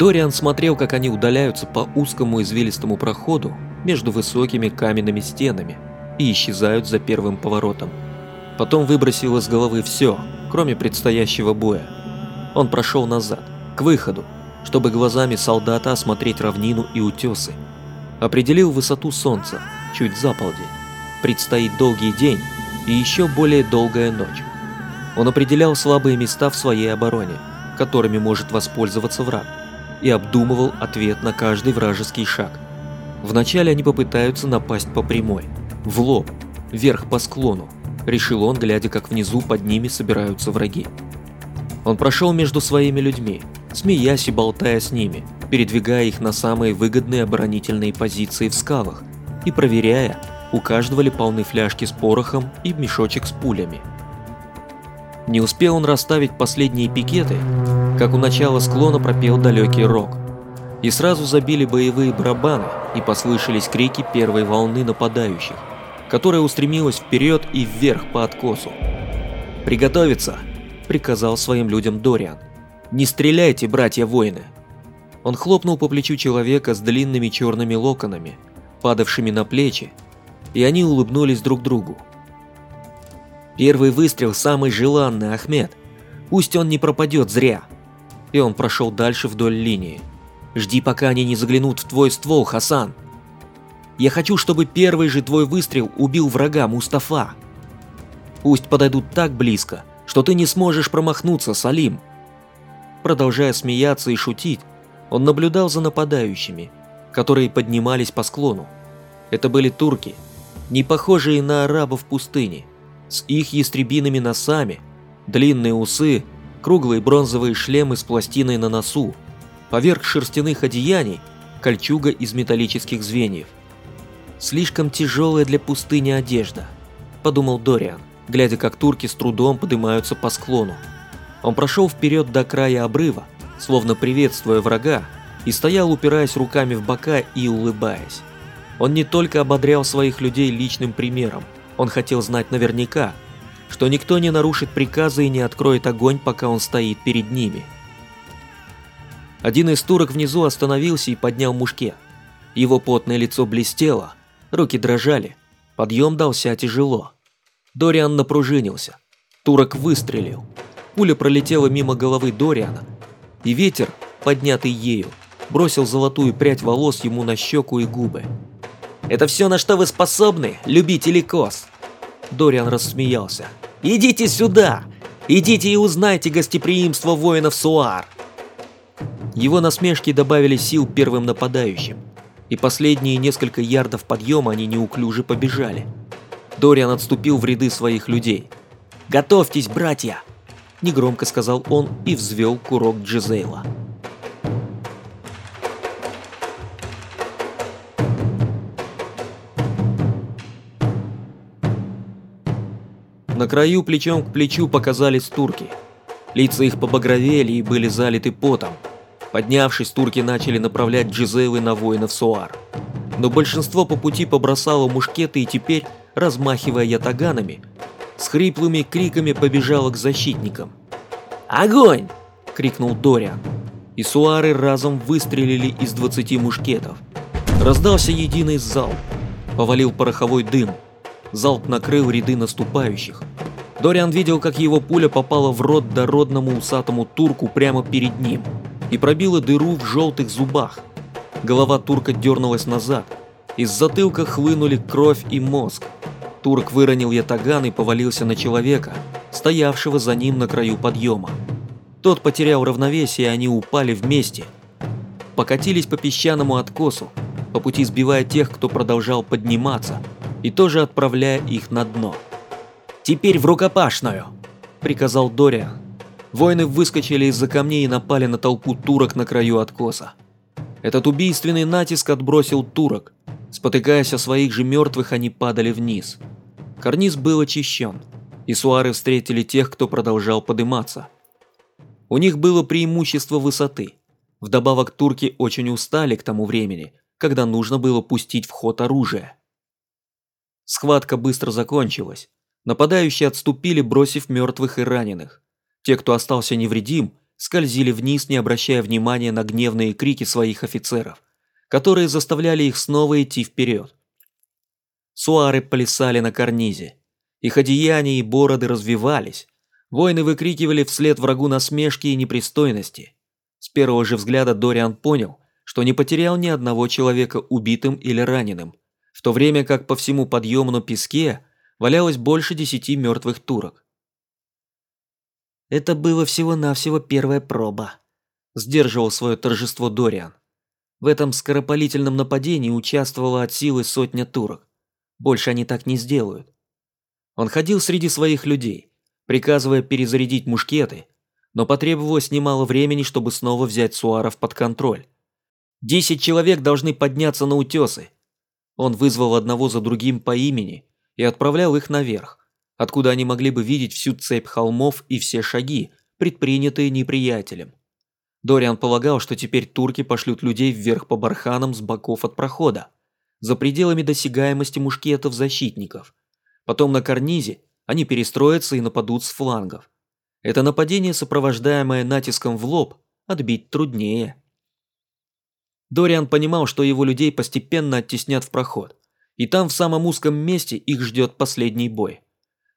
Дориан смотрел, как они удаляются по узкому извилистому проходу между высокими каменными стенами и исчезают за первым поворотом. Потом выбросил из головы все, кроме предстоящего боя. Он прошел назад, к выходу, чтобы глазами солдата осмотреть равнину и утесы. Определил высоту солнца, чуть за полдень. Предстоит долгий день и еще более долгая ночь. Он определял слабые места в своей обороне, которыми может воспользоваться враг, и обдумывал ответ на каждый вражеский шаг. Вначале они попытаются напасть по прямой, в лоб, вверх по склону, решил он, глядя, как внизу под ними собираются враги. Он прошел между своими людьми, смеясь и болтая с ними, передвигая их на самые выгодные оборонительные позиции в скалах и проверяя, у каждого ли полны фляжки с порохом и мешочек с пулями. Не успел он расставить последние пикеты, как у начала склона пропел далекий рок. И сразу забили боевые барабаны, и послышались крики первой волны нападающих, которая устремилась вперед и вверх по откосу. «Приготовиться!» – приказал своим людям Дориан. «Не стреляйте, братья-воины!» Он хлопнул по плечу человека с длинными черными локонами, падавшими на плечи, и они улыбнулись друг другу. Первый выстрел самый желанный, Ахмед. Пусть он не пропадет зря. И он прошел дальше вдоль линии. Жди, пока они не заглянут в твой ствол, Хасан. Я хочу, чтобы первый же твой выстрел убил врага Мустафа. Пусть подойдут так близко, что ты не сможешь промахнуться, Салим. Продолжая смеяться и шутить, он наблюдал за нападающими, которые поднимались по склону. Это были турки, не похожие на арабов пустыни, с их ястребиными носами, длинные усы, круглые бронзовые шлемы с пластиной на носу, поверх шерстяных одеяний кольчуга из металлических звеньев. Слишком тяжелая для пустыни одежда, подумал Дориан, глядя, как турки с трудом поднимаются по склону. Он прошел вперед до края обрыва, словно приветствуя врага, и стоял, упираясь руками в бока и улыбаясь. Он не только ободрял своих людей личным примером, он хотел знать наверняка, что никто не нарушит приказа и не откроет огонь, пока он стоит перед ними. Один из турок внизу остановился и поднял мушкет. Его потное лицо блестело, руки дрожали, подъем дался тяжело. Дориан напружинился. Турок выстрелил. Пуля пролетела мимо головы Дориана, и ветер, поднятый ею, бросил золотую прядь волос ему на щеку и губы. Это все, на что вы способны, любители коз?» Дориан рассмеялся. «Идите сюда! Идите и узнайте гостеприимство воинов Суар!» Его насмешки добавили сил первым нападающим, и последние несколько ярдов подъема они неуклюже побежали. Дориан отступил в ряды своих людей. «Готовьтесь, братья!» – негромко сказал он и взвел курок Джизейла. На краю плечом к плечу показались турки. Лица их побагровели и были залиты потом. Поднявшись, турки начали направлять джизейлы на воинов Суар. Но большинство по пути побросало мушкеты и теперь, размахивая ятаганами, с хриплыми криками побежало к защитникам. «Огонь!» – крикнул Дориан. И суары разом выстрелили из 20 мушкетов. Раздался единый залп. Повалил пороховой дым. Залп накрыл ряды наступающих. Дориан видел, как его пуля попала в рот дородному усатому турку прямо перед ним и пробила дыру в желтых зубах. Голова турка дернулась назад. Из затылка хлынули кровь и мозг. Турк выронил ятаган и повалился на человека, стоявшего за ним на краю подъема. Тот потерял равновесие, и они упали вместе. Покатились по песчаному откосу, по пути сбивая тех, кто продолжал подниматься – и тоже отправляя их на дно. «Теперь в рукопашную!» – приказал Дориан. Воины выскочили из-за камней и напали на толпу турок на краю откоса. Этот убийственный натиск отбросил турок. Спотыкаясь о своих же мертвых, они падали вниз. Карниз был очищен, и суары встретили тех, кто продолжал подниматься. У них было преимущество высоты. Вдобавок турки очень устали к тому времени, когда нужно было пустить в ход оружие. Схватка быстро закончилась. Нападающие отступили, бросив мертвых и раненых. Те, кто остался невредим, скользили вниз, не обращая внимания на гневные крики своих офицеров, которые заставляли их снова идти вперед. Суары плясали на карнизе. Их одеяния и бороды развивались. Воины выкрикивали вслед врагу насмешки и непристойности. С первого же взгляда Дориан понял, что не потерял ни одного человека убитым или раненым, в то время как по всему подъемну песке валялось больше десяти мертвых турок. Это было всего-навсего первая проба. Сдерживал свое торжество Дориан. В этом скоропалительном нападении участвовала от силы сотня турок. Больше они так не сделают. Он ходил среди своих людей, приказывая перезарядить мушкеты, но потребовалось немало времени, чтобы снова взять Суаров под контроль. Десять человек должны подняться на утесы. Он вызвал одного за другим по имени и отправлял их наверх откуда они могли бы видеть всю цепь холмов и все шаги, предпринятые неприятелем. Дориан полагал, что теперь турки пошлют людей вверх по барханам с боков от прохода, за пределами досягаемости мушкетов защитников. Потом на карнизе они перестроятся и нападут с флангов. Это нападение, сопровождаемое натиском в лоб, отбить труднее. Дориан понимал, что его людей постепенно оттеснят в проход, и там в самом узком месте их ждет последний бой.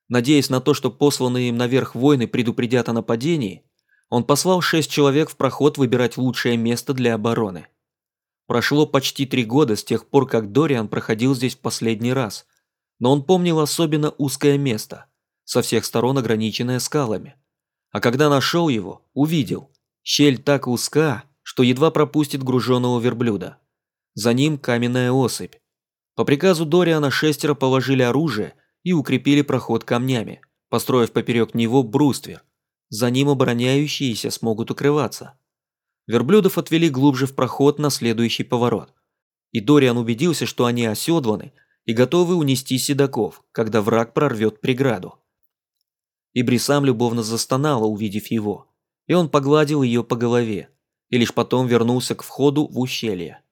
Надеясь на то, что посланные им наверх воины предупредят о нападении, он послал шесть человек в проход выбирать лучшее место для обороны. Прошло почти три года с тех пор, как Дориан проходил здесь в последний раз, но он помнил особенно узкое место, со всех сторон ограниченное скалами. А когда нашел его, увидел, щель так узка, что едва пропустит груженного верблюда. За ним каменная осыпь. По приказу Дориана шестеро положили оружие и укрепили проход камнями, построив поперек него бруствер. За ним обороняющиеся смогут укрываться. Верблюдов отвели глубже в проход на следующий поворот. И Дориан убедился, что они оседланы и готовы унести седаков, когда враг прорвет преграду. И сам любовно застонала, увидев его, и он погладил ее по голове, и лишь потом вернулся к входу в ущелье.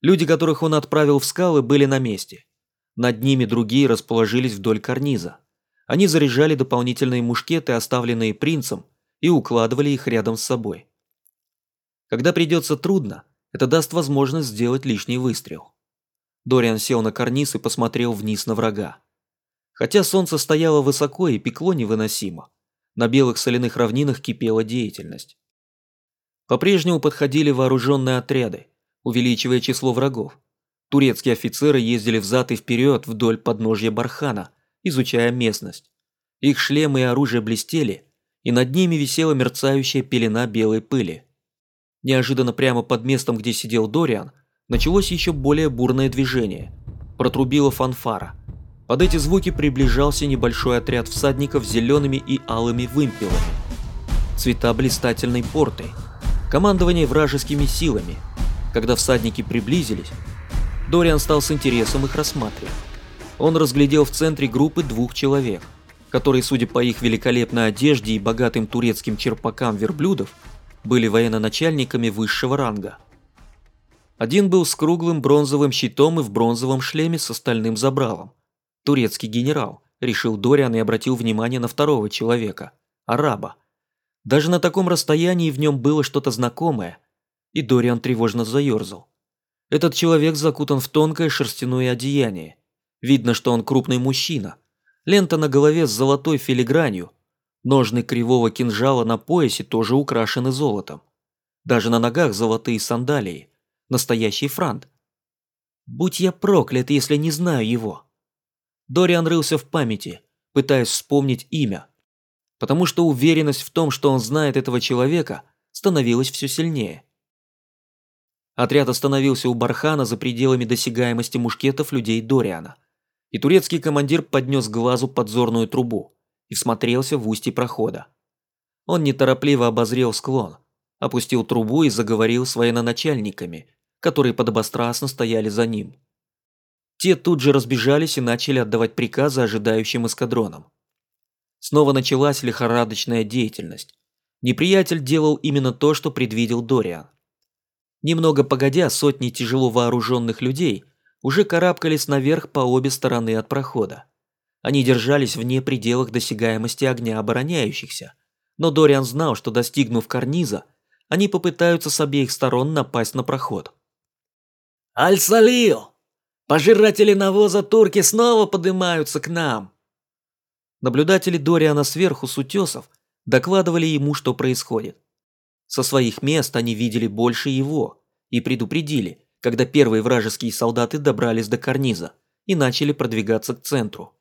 Люди, которых он отправил в скалы, были на месте – над ними другие расположились вдоль карниза. Они заряжали дополнительные мушкеты, оставленные принцем, и укладывали их рядом с собой. Когда придется трудно, это даст возможность сделать лишний выстрел. Дориан сел на карниз и посмотрел вниз на врага. Хотя солнце стояло высоко и пекло невыносимо, на белых соляных равнинах кипела деятельность. По-прежнему подходили вооруженные отряды, увеличивая число врагов. Турецкие офицеры ездили взад и вперед вдоль подножья бархана, изучая местность. Их шлемы и оружие блестели, и над ними висела мерцающая пелена белой пыли. Неожиданно прямо под местом, где сидел Дориан, началось еще более бурное движение. Протрубила фанфара. Под эти звуки приближался небольшой отряд всадников с зелеными и алыми вымпелами. Цвета блистательной порты. Командование вражескими силами. Когда всадники приблизились, Дориан стал с интересом их рассматривать. Он разглядел в центре группы двух человек, которые, судя по их великолепной одежде и богатым турецким черпакам верблюдов, были военно-начальниками высшего ранга. Один был с круглым бронзовым щитом и в бронзовом шлеме с остальным забралом. Турецкий генерал, решил Дориан и обратил внимание на второго человека, араба. Даже на таком расстоянии в нем было что-то знакомое, и Дориан тревожно заерзал. Этот человек закутан в тонкое шерстяное одеяние. Видно, что он крупный мужчина. Лента на голове с золотой филигранью. Ножны кривого кинжала на поясе тоже украшены золотом. Даже на ногах золотые сандалии. Настоящий франт. Будь я проклят, если не знаю его. Дориан рылся в памяти, пытаясь вспомнить имя. Потому что уверенность в том, что он знает этого человека, становилась все сильнее. Отряд остановился у бархана за пределами досягаемости мушкетов людей Дориана. И турецкий командир поднес глазу подзорную трубу и всмотрелся в устье прохода. Он неторопливо обозрел склон, опустил трубу и заговорил с военачальниками, которые подобострастно стояли за ним. Те тут же разбежались и начали отдавать приказы ожидающим эскадронам. Снова началась лихорадочная деятельность. Неприятель делал именно то, что предвидел Дориан. Немного погодя, сотни тяжело вооруженных людей уже карабкались наверх по обе стороны от прохода. Они держались вне пределах досягаемости огня обороняющихся, но Дориан знал, что достигнув карниза, они попытаются с обеих сторон напасть на проход. «Аль-Салил! Пожиратели навоза турки снова поднимаются к нам!» Наблюдатели Дориана сверху с утесов докладывали ему, что происходит. Со своих мест они видели больше его и предупредили, когда первые вражеские солдаты добрались до карниза и начали продвигаться к центру.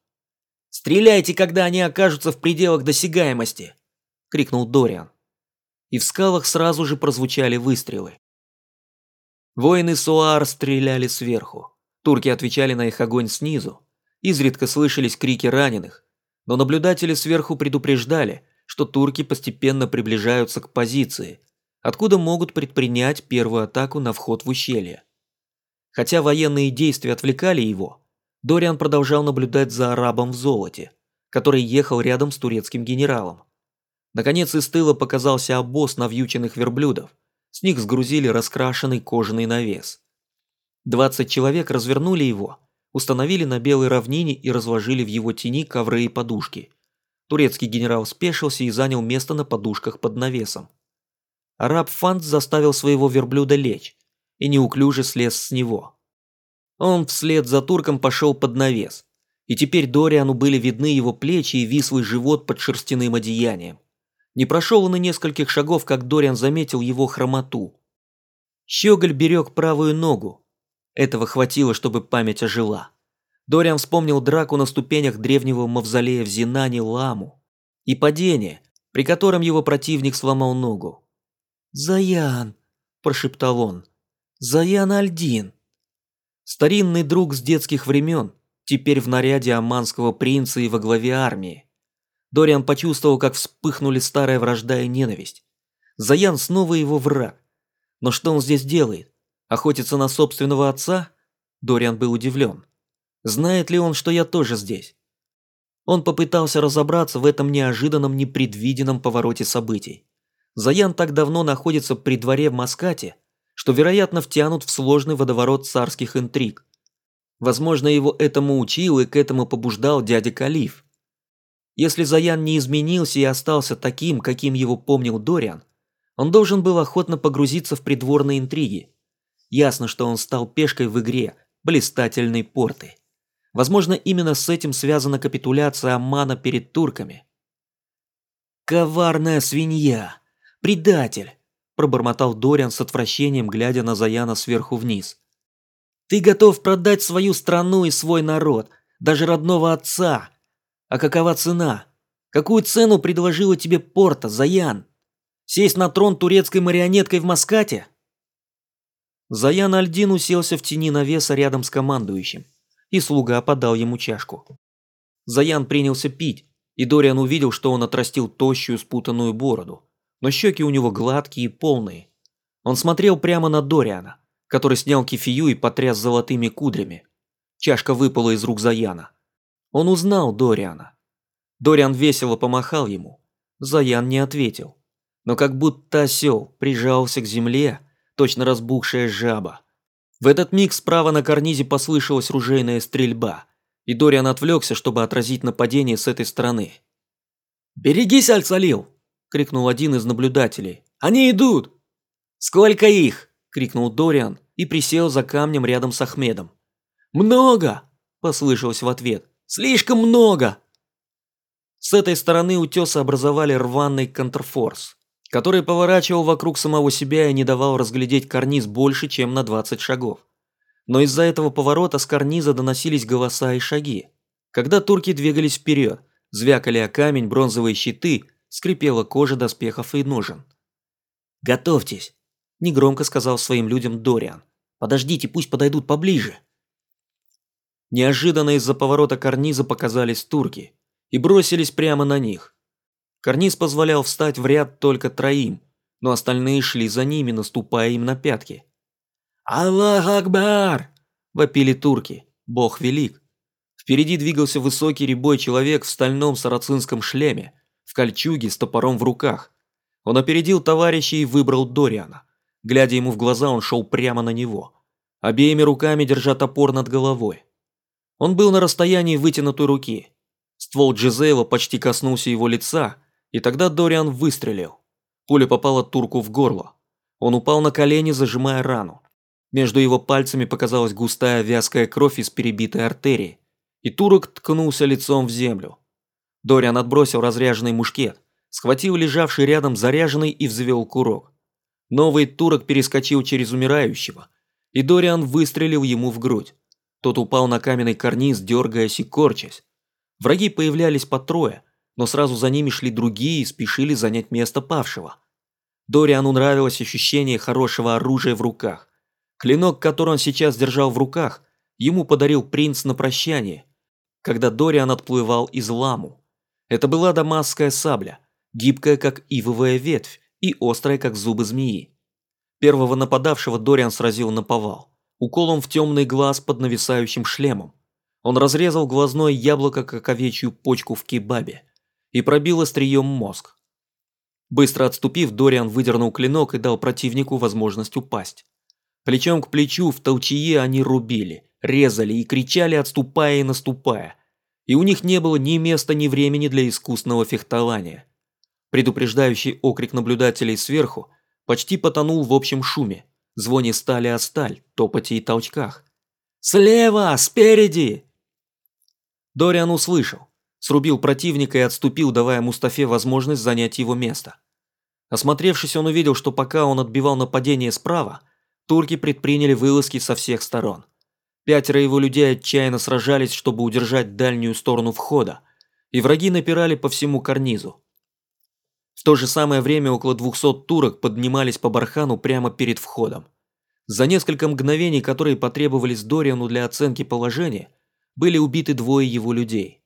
«Стреляйте, когда они окажутся в пределах досягаемости!» – крикнул Дориан. И в скалах сразу же прозвучали выстрелы. Воины Суар стреляли сверху. Турки отвечали на их огонь снизу. Изредка слышались крики раненых, но наблюдатели сверху предупреждали, что турки постепенно приближаются к позиции, откуда могут предпринять первую атаку на вход в ущелье. Хотя военные действия отвлекали его, Дориан продолжал наблюдать за арабом в золоте, который ехал рядом с турецким генералом. Наконец из тыла показался обоз навьюченных верблюдов. С них сгрузили раскрашенный кожаный навес. 20 человек развернули его, установили на белой равнине и разложили в его тени ковры и подушки. Турецкий генерал спешился и занял место на подушках под навесом. Араб Фант заставил своего верблюда лечь и неуклюже слез с него. Он вслед за турком пошел под навес, и теперь Дориану были видны его плечи и вислый живот под шерстяным одеянием. Не прошел он и нескольких шагов, как Дориан заметил его хромоту. Щеголь берег правую ногу. Этого хватило, чтобы память ожила. Дориан вспомнил драку на ступенях древнего мавзолея в Зинане Ламу и падение, при котором его противник сломал ногу. «Заян!» – прошептал он. «Заян Альдин!» Старинный друг с детских времен, теперь в наряде аманского принца и во главе армии. Дориан почувствовал, как вспыхнули старая вражда и ненависть. Заян снова его враг. Но что он здесь делает? Охотится на собственного отца? Дориан был удивлен. Знает ли он, что я тоже здесь? Он попытался разобраться в этом неожиданном, непредвиденном повороте событий. Заян так давно находится при дворе в Маскате, что, вероятно, втянут в сложный водоворот царских интриг. Возможно, его этому учил и к этому побуждал дядя Калиф. Если Заян не изменился и остался таким, каким его помнил Дориан, он должен был охотно погрузиться в придворные интриги. Ясно, что он стал пешкой в игре блистательной порты. Возможно, именно с этим связана капитуляция Аммана перед турками. «Коварная свинья! Предатель!» – пробормотал Дориан с отвращением, глядя на Заяна сверху вниз. «Ты готов продать свою страну и свой народ, даже родного отца. А какова цена? Какую цену предложила тебе Порта, Заян? Сесть на трон турецкой марионеткой в Маскате?» Заян Альдин уселся в тени навеса рядом с командующим, и слуга подал ему чашку. Заян принялся пить, и Дориан увидел, что он отрастил тощую спутанную бороду но щеки у него гладкие и полные. Он смотрел прямо на Дориана, который снял кефию и потряс золотыми кудрями. Чашка выпала из рук Заяна. Он узнал Дориана. Дориан весело помахал ему. Заян не ответил. Но как будто осел прижался к земле, точно разбухшая жаба. В этот миг справа на карнизе послышалась ружейная стрельба, и Дориан отвлекся, чтобы отразить нападение с этой стороны. «Берегись, Аль-Салил!» крикнул один из наблюдателей. «Они идут!» «Сколько их?» – крикнул Дориан и присел за камнем рядом с Ахмедом. «Много!» – послышалось в ответ. «Слишком много!» С этой стороны утеса образовали рваный контрфорс, который поворачивал вокруг самого себя и не давал разглядеть карниз больше, чем на 20 шагов. Но из-за этого поворота с карниза доносились голоса и шаги. Когда турки двигались вперед, звякали о камень бронзовые щиты, скрипела кожа доспехов и ножен. «Готовьтесь», – негромко сказал своим людям Дориан. «Подождите, пусть подойдут поближе». Неожиданно из-за поворота карниза показались турки и бросились прямо на них. Карниз позволял встать в ряд только троим, но остальные шли за ними, наступая им на пятки. «Аллах Акбар!» – вопили турки. Бог велик. Впереди двигался высокий рябой человек в стальном сарацинском шлеме, в кольчуге с топором в руках. Он опередил товарища и выбрал Дориана. Глядя ему в глаза, он шел прямо на него, обеими руками держа топор над головой. Он был на расстоянии вытянутой руки. Ствол Джизейла почти коснулся его лица, И тогда Дориан выстрелил. Пуля попала турку в горло. Он упал на колени, зажимая рану. Между его пальцами показалась густая вязкая кровь из перебитой артерии, и турок ткнулся лицом в землю. Дориан отбросил разряженный мушкет, схватил лежавший рядом заряженный и взвел курок. Новый турок перескочил через умирающего, и Дориан выстрелил ему в грудь. Тот упал на каменный карниз, дергаясь и корчась. Враги появлялись по трое, но сразу за ними шли другие и спешили занять место павшего. Дориану нравилось ощущение хорошего оружия в руках. Клинок, который он сейчас держал в руках, ему подарил принц на прощание, когда Дориан отплывал из Ламу. Это была дамасская сабля, гибкая, как ивовая ветвь, и острая, как зубы змеи. Первого нападавшего Дориан сразил на повал, уколом в темный глаз под нависающим шлемом. Он разрезал глазное яблоко, как овечью почку в кебабе, и пробил острием мозг. Быстро отступив, Дориан выдернул клинок и дал противнику возможность упасть. Плечом к плечу в толчье они рубили, резали и кричали, отступая и наступая. И у них не было ни места, ни времени для искусного фехтования. Предупреждающий окрик наблюдателей сверху почти потонул в общем шуме, звоне стали о сталь, топоте и толчках. «Слева! Спереди!» Дориан услышал, срубил противника и отступил, давая Мустафе возможность занять его место. Осмотревшись, он увидел, что пока он отбивал нападение справа, турки предприняли вылазки со всех сторон. Пятеро его людей отчаянно сражались, чтобы удержать дальнюю сторону входа, и враги напирали по всему карнизу. В то же самое время около 200 турок поднимались по бархану прямо перед входом. За несколько мгновений, которые потребовались Дориану для оценки положения, были убиты двое его людей.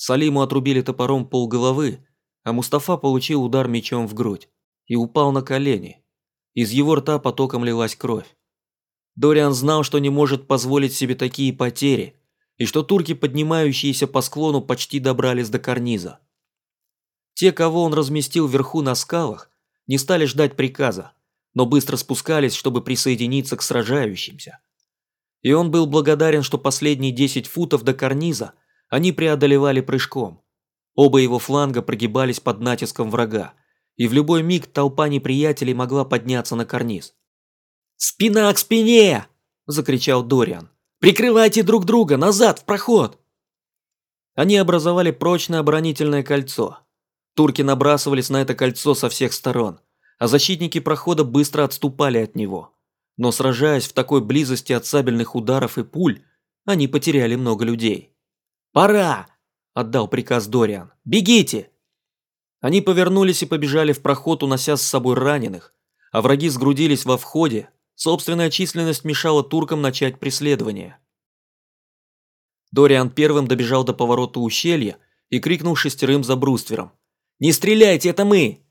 Салиму отрубили топором полголовы, а Мустафа получил удар мечом в грудь и упал на колени. Из его рта потоком лилась кровь. Дориан знал, что не может позволить себе такие потери, и что турки, поднимающиеся по склону, почти добрались до карниза. Те, кого он разместил вверху на скалах, не стали ждать приказа, но быстро спускались, чтобы присоединиться к сражающимся. И он был благодарен, что последние 10 футов до карниза они преодолевали прыжком. Оба его фланга прогибались под натиском врага, и в любой миг толпа неприятелей могла подняться на карниз. «Спина к спине!» – закричал Дориан. «Прикрывайте друг друга! Назад, в проход!» Они образовали прочное оборонительное кольцо – Турки набрасывались на это кольцо со всех сторон, а защитники прохода быстро отступали от него. Но сражаясь в такой близости от сабельных ударов и пуль, они потеряли много людей. «Пора!» – отдал приказ Дориан. «Бегите!» Они повернулись и побежали в проход, унося с собой раненых, а враги сгрудились во входе, собственная численность мешала туркам начать преследование. Дориан первым добежал до поворота ущелья и крикнул шестерым за бруствером. «Не стреляйте, это мы!»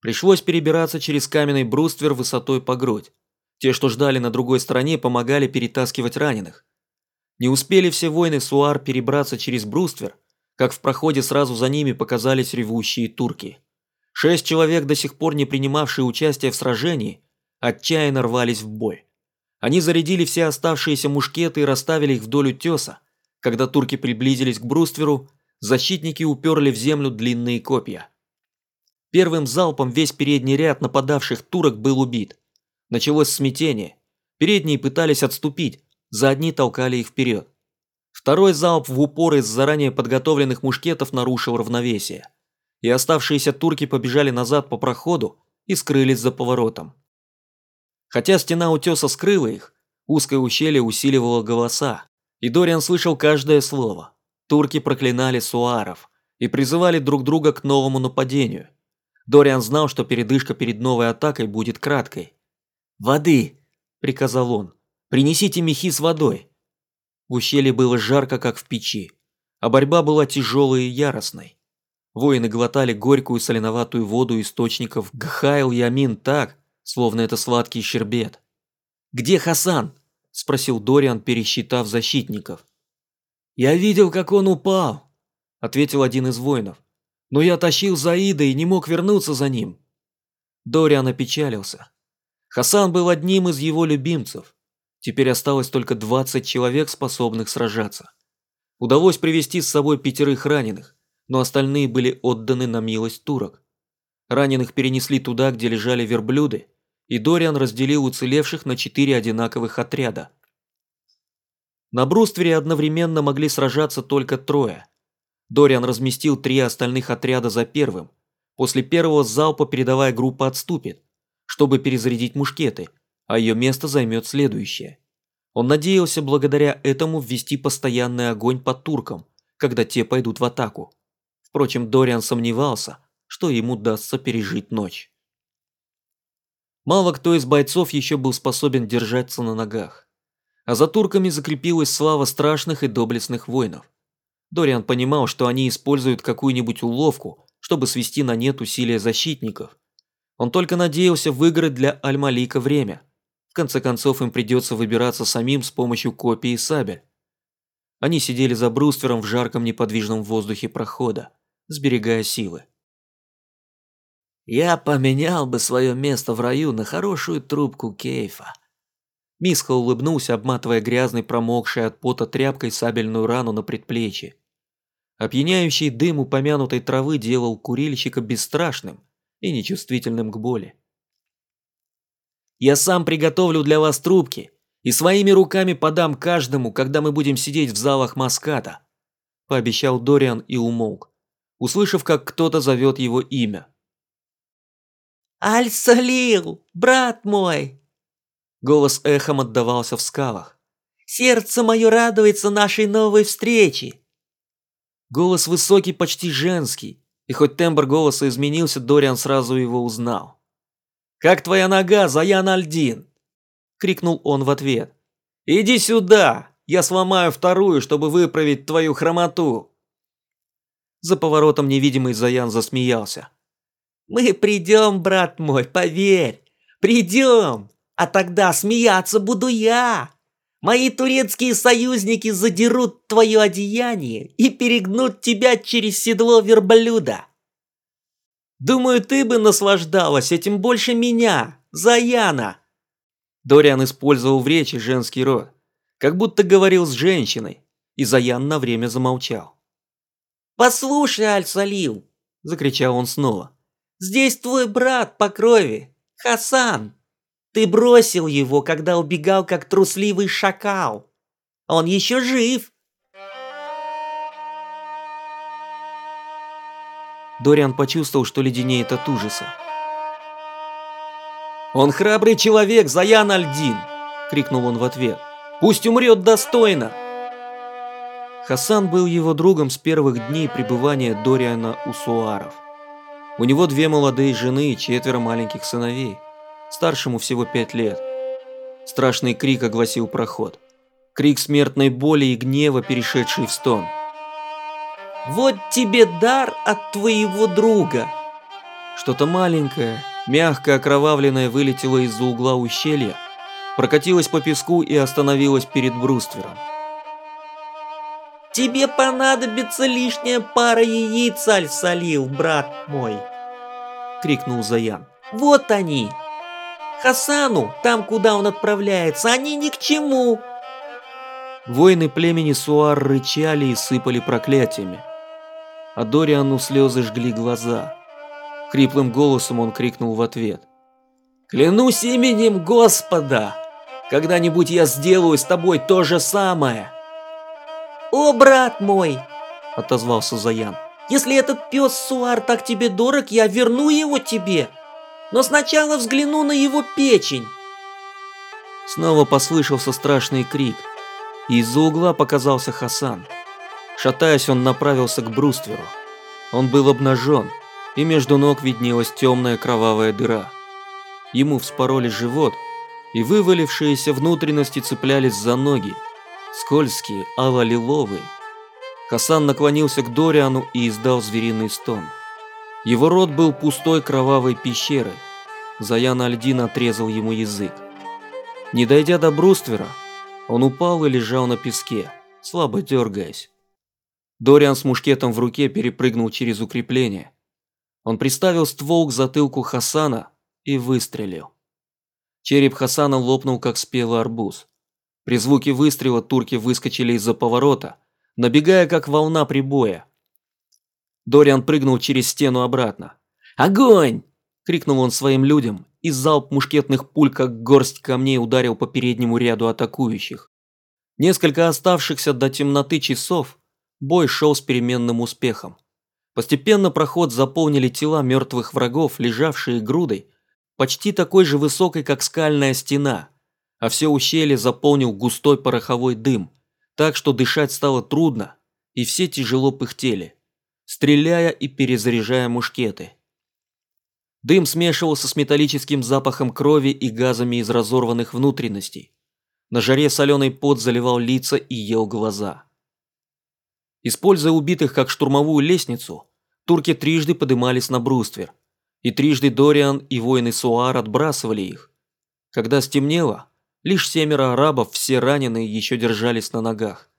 Пришлось перебираться через каменный бруствер высотой по грудь. Те, что ждали на другой стороне, помогали перетаскивать раненых. Не успели все воины Суар перебраться через бруствер, как в проходе сразу за ними показались ревущие турки. Шесть человек, до сих пор не принимавшие участие в сражении, отчаянно рвались в бой. Они зарядили все оставшиеся мушкеты и расставили их вдоль утеса. Когда турки приблизились к брустверу, защитники уперли в землю длинные копья. Первым залпом весь передний ряд нападавших турок был убит. Началось смятение. Передние пытались отступить, задние толкали их вперед. Второй залп в упор из заранее подготовленных мушкетов нарушил равновесие. И оставшиеся турки побежали назад по проходу и скрылись за поворотом. Хотя стена утеса скрыла их, узкое ущелье усиливало голоса, и Дориан слышал каждое слово. Турки проклинали суаров и призывали друг друга к новому нападению. Дориан знал, что передышка перед новой атакой будет краткой. «Воды!» – приказал он. «Принесите мехи с водой!» В ущелье было жарко, как в печи, а борьба была тяжелой и яростной. Воины глотали горькую соленоватую воду источников Гхайл Ямин так, словно это сладкий щербет. «Где Хасан?» – спросил Дориан, пересчитав защитников. «Я видел, как он упал», – ответил один из воинов. «Но я тащил Заида и не мог вернуться за ним». Дориан опечалился. Хасан был одним из его любимцев. Теперь осталось только 20 человек, способных сражаться. Удалось привести с собой пятерых раненых, но остальные были отданы на милость турок. Раненых перенесли туда, где лежали верблюды, и Дориан разделил уцелевших на четыре одинаковых отряда. На бруствере одновременно могли сражаться только трое. Дориан разместил три остальных отряда за первым. После первого залпа передовая группа отступит, чтобы перезарядить мушкеты, а ее место займет следующее. Он надеялся благодаря этому ввести постоянный огонь по туркам, когда те пойдут в атаку. Впрочем, Дориан сомневался, что ему удастся пережить ночь. Мало кто из бойцов еще был способен держаться на ногах. А за турками закрепилась слава страшных и доблестных воинов. Дориан понимал, что они используют какую-нибудь уловку, чтобы свести на нет усилия защитников. Он только надеялся выиграть для Аль-Малика время. В конце концов, им придется выбираться самим с помощью копий и сабель. Они сидели за бруствером в жарком неподвижном воздухе прохода, сберегая силы. «Я поменял бы свое место в раю на хорошую трубку кейфа», Мисха улыбнулся, обматывая грязной, промокшей от пота тряпкой сабельную рану на предплечье. Опьяняющий дым упомянутой травы делал курильщика бесстрашным и нечувствительным к боли. «Я сам приготовлю для вас трубки и своими руками подам каждому, когда мы будем сидеть в залах Маската», пообещал Дориан и умолк, услышав, как кто-то зовет его имя. «Аль-Салил, брат мой!» Голос эхом отдавался в скалах. «Сердце мое радуется нашей новой встрече!» Голос высокий, почти женский, и хоть тембр голоса изменился, Дориан сразу его узнал. «Как твоя нога, Заян Альдин?» – крикнул он в ответ. «Иди сюда! Я сломаю вторую, чтобы выправить твою хромоту!» За поворотом невидимый Заян засмеялся. «Мы придем, брат мой, поверь! Придем! А тогда смеяться буду я. Мои турецкие союзники задерут твое одеяние и перегнут тебя через седло верблюда. Думаю, ты бы наслаждалась этим больше меня, Заяна. Дориан использовал в речи женский род, как будто говорил с женщиной, и Заян на время замолчал. «Послушай, Аль-Салил!» – закричал он снова. «Здесь твой брат по крови, Хасан!» Ты бросил его, когда убегал, как трусливый шакал. Он еще жив. Дориан почувствовал, что леденеет от ужаса. «Он храбрый человек, Заян Альдин!» – крикнул он в ответ. «Пусть умрет достойно!» Хасан был его другом с первых дней пребывания Дориана у Суаров. У него две молодые жены и четверо маленьких сыновей – старшему всего пять лет. Страшный крик огласил проход. Крик смертной боли и гнева, перешедший в стон. «Вот тебе дар от твоего друга!» Что-то маленькое, мягко окровавленное вылетело из-за угла ущелья, прокатилось по песку и остановилось перед бруствером. «Тебе понадобится лишняя пара яиц, Аль-Салил, брат мой!» — крикнул Заян. «Вот они!» Хасану, там, куда он отправляется, они ни к чему. Воины племени Суар рычали и сыпали проклятиями. А Дориану слезы жгли глаза. Хриплым голосом он крикнул в ответ. «Клянусь именем Господа! Когда-нибудь я сделаю с тобой то же самое!» «О, брат мой!» – отозвался Заян. «Если этот пес Суар так тебе дорог, я верну его тебе!» но сначала взгляну на его печень. Снова послышался страшный крик, и из-за угла показался Хасан. Шатаясь, он направился к брустверу. Он был обнажен, и между ног виднелась темная кровавая дыра. Ему вспороли живот, и вывалившиеся внутренности цеплялись за ноги, скользкие, ало-лиловые. Хасан наклонился к Дориану и издал звериный стон. Его рот был пустой кровавой пещерой. Заян Альдин отрезал ему язык. Не дойдя до бруствера, он упал и лежал на песке, слабо дергаясь. Дориан с мушкетом в руке перепрыгнул через укрепление. Он приставил ствол к затылку Хасана и выстрелил. Череп Хасана лопнул, как спелый арбуз. При звуке выстрела турки выскочили из-за поворота, набегая, как волна прибоя, Дориан прыгнул через стену обратно. «Огонь!» – крикнул он своим людям, и залп мушкетных пуль, как горсть камней, ударил по переднему ряду атакующих. Несколько оставшихся до темноты часов бой шел с переменным успехом. Постепенно проход заполнили тела мертвых врагов, лежавшие грудой, почти такой же высокой, как скальная стена, а все ущелье заполнил густой пороховой дым, так что дышать стало трудно, и все тяжело пыхтели, стреляя и перезаряжая мушкеты. Дым смешивался с металлическим запахом крови и газами из разорванных внутренностей. На жаре соленый пот заливал лица и ел глаза. Используя убитых как штурмовую лестницу, турки трижды подымались на бруствер, и трижды Дориан и воины Суар отбрасывали их. Когда стемнело, лишь семеро арабов, все раненые, еще держались на ногах.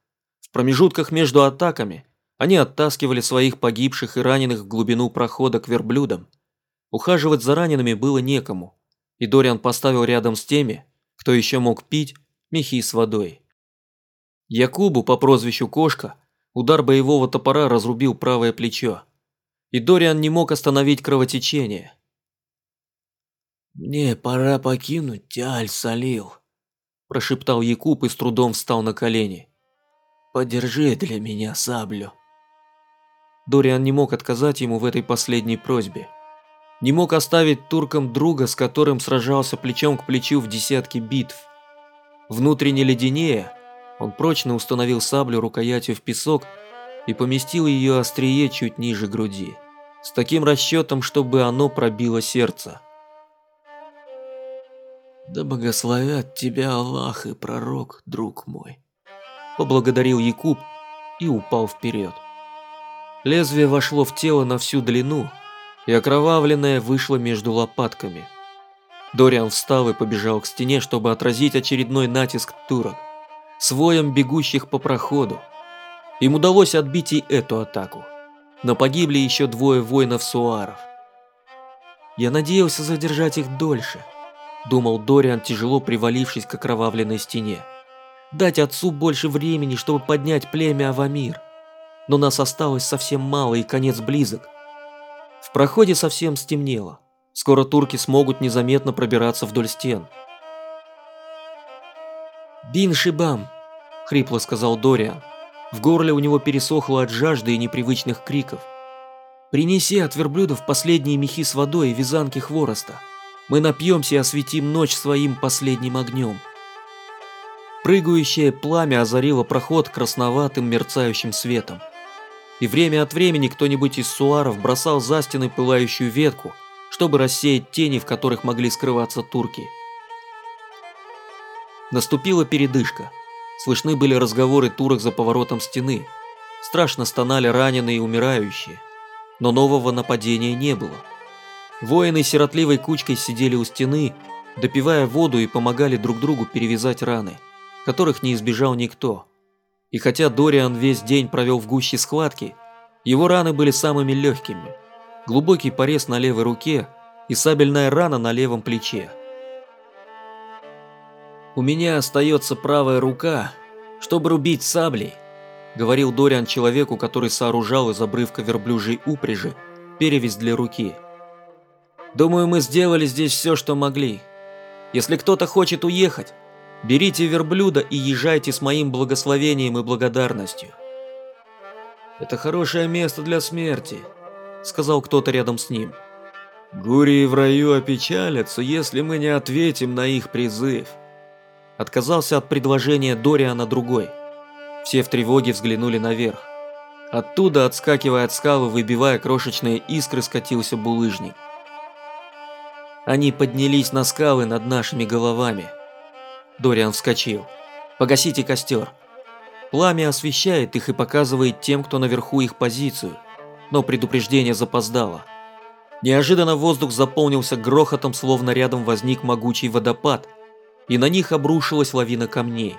В промежутках между атаками они оттаскивали своих погибших и раненых в глубину прохода к верблюдам, Ухаживать за ранеными было некому, и Дориан поставил рядом с теми, кто еще мог пить, мехи с водой. Якубу по прозвищу Кошка удар боевого топора разрубил правое плечо, и Дориан не мог остановить кровотечение. «Мне пора покинуть Тиаль-Салил», – прошептал Якуб и с трудом встал на колени. «Подержи для меня саблю». Дориан не мог отказать ему в этой последней просьбе не мог оставить туркам друга, с которым сражался плечом к плечу в десятки битв. Внутренне леденее, он прочно установил саблю рукоятью в песок и поместил ее острие чуть ниже груди, с таким расчетом, чтобы оно пробило сердце. «Да благословят тебя Аллах и пророк, друг мой», – поблагодарил Якуб и упал вперед. Лезвие вошло в тело на всю длину – и окровавленная вышла между лопатками. Дориан встал и побежал к стене, чтобы отразить очередной натиск турок, своем бегущих по проходу. Им удалось отбить и эту атаку, но погибли еще двое воинов-суаров. «Я надеялся задержать их дольше», – думал Дориан, тяжело привалившись к окровавленной стене. «Дать отцу больше времени, чтобы поднять племя Авамир. Но нас осталось совсем мало и конец близок. В проходе совсем стемнело. Скоро турки смогут незаметно пробираться вдоль стен. «Бин Шибам!» – хрипло сказал Дориан. В горле у него пересохло от жажды и непривычных криков. «Принеси от верблюдов последние мехи с водой и вязанки хвороста. Мы напьемся и осветим ночь своим последним огнем». Прыгающее пламя озарило проход красноватым мерцающим светом и время от времени кто-нибудь из суаров бросал за стены пылающую ветку, чтобы рассеять тени, в которых могли скрываться турки. Наступила передышка. Слышны были разговоры турок за поворотом стены. Страшно стонали раненые и умирающие. Но нового нападения не было. Воины сиротливой кучкой сидели у стены, допивая воду и помогали друг другу перевязать раны, которых не избежал никто. И хотя Дориан весь день провел в гуще схватки, его раны были самыми легкими. Глубокий порез на левой руке и сабельная рана на левом плече. «У меня остается правая рука, чтобы рубить саблей», говорил Дориан человеку, который сооружал из обрывка верблюжьей упряжи перевязь для руки. «Думаю, мы сделали здесь все, что могли. Если кто-то хочет уехать, Берите верблюда и езжайте с моим благословением и благодарностью. Это хорошее место для смерти, сказал кто-то рядом с ним. Гурии в раю опечалятся, если мы не ответим на их призыв. Отказался от предложения Дориана другой. Все в тревоге взглянули наверх. Оттуда, отскакивая от скалы, выбивая крошечные искры, скатился булыжник. Они поднялись на скалы над нашими головами. Дориан вскочил. «Погасите костер!» Пламя освещает их и показывает тем, кто наверху их позицию, но предупреждение запоздало. Неожиданно воздух заполнился грохотом, словно рядом возник могучий водопад, и на них обрушилась лавина камней.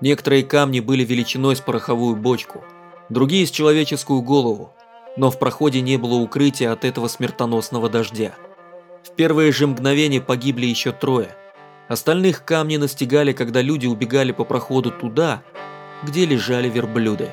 Некоторые камни были величиной с пороховую бочку, другие с человеческую голову, но в проходе не было укрытия от этого смертоносного дождя. В первые же мгновения погибли еще трое – Остальных камни настигали, когда люди убегали по проходу туда, где лежали верблюды.